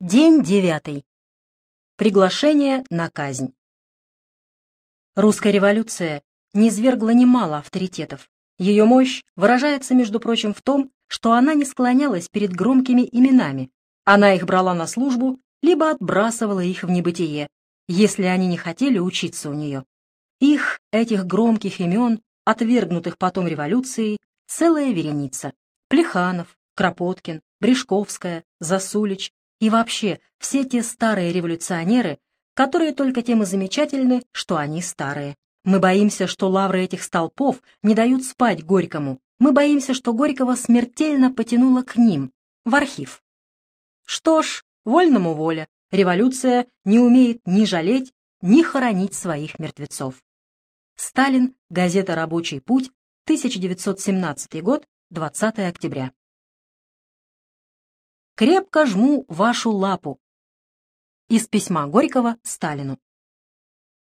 День девятый. Приглашение на казнь. Русская революция низвергла немало авторитетов. Ее мощь выражается, между прочим, в том, что она не склонялась перед громкими именами. Она их брала на службу, либо отбрасывала их в небытие, если они не хотели учиться у нее. Их, этих громких имен, отвергнутых потом революцией, целая вереница. Плеханов, Кропоткин, Брешковская, Засулич, и вообще, все те старые революционеры, которые только тем и замечательны, что они старые. Мы боимся, что лавры этих столпов не дают спать Горькому. Мы боимся, что Горького смертельно потянуло к ним, в архив. Что ж, вольному воля. Революция не умеет ни жалеть, ни хоронить своих мертвецов. Сталин, газета «Рабочий путь», 1917 год, 20 октября. Крепко жму вашу лапу. Из письма Горького Сталину.